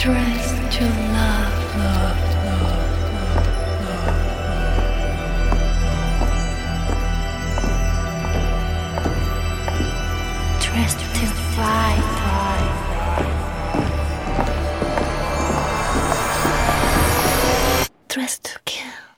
dressed to love, dressed to kill.